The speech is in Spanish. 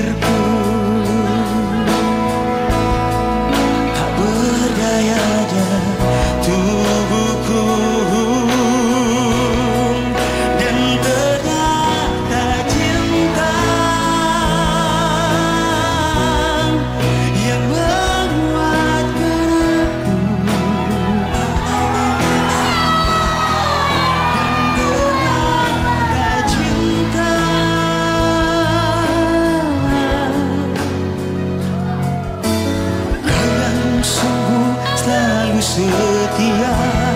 airku poesía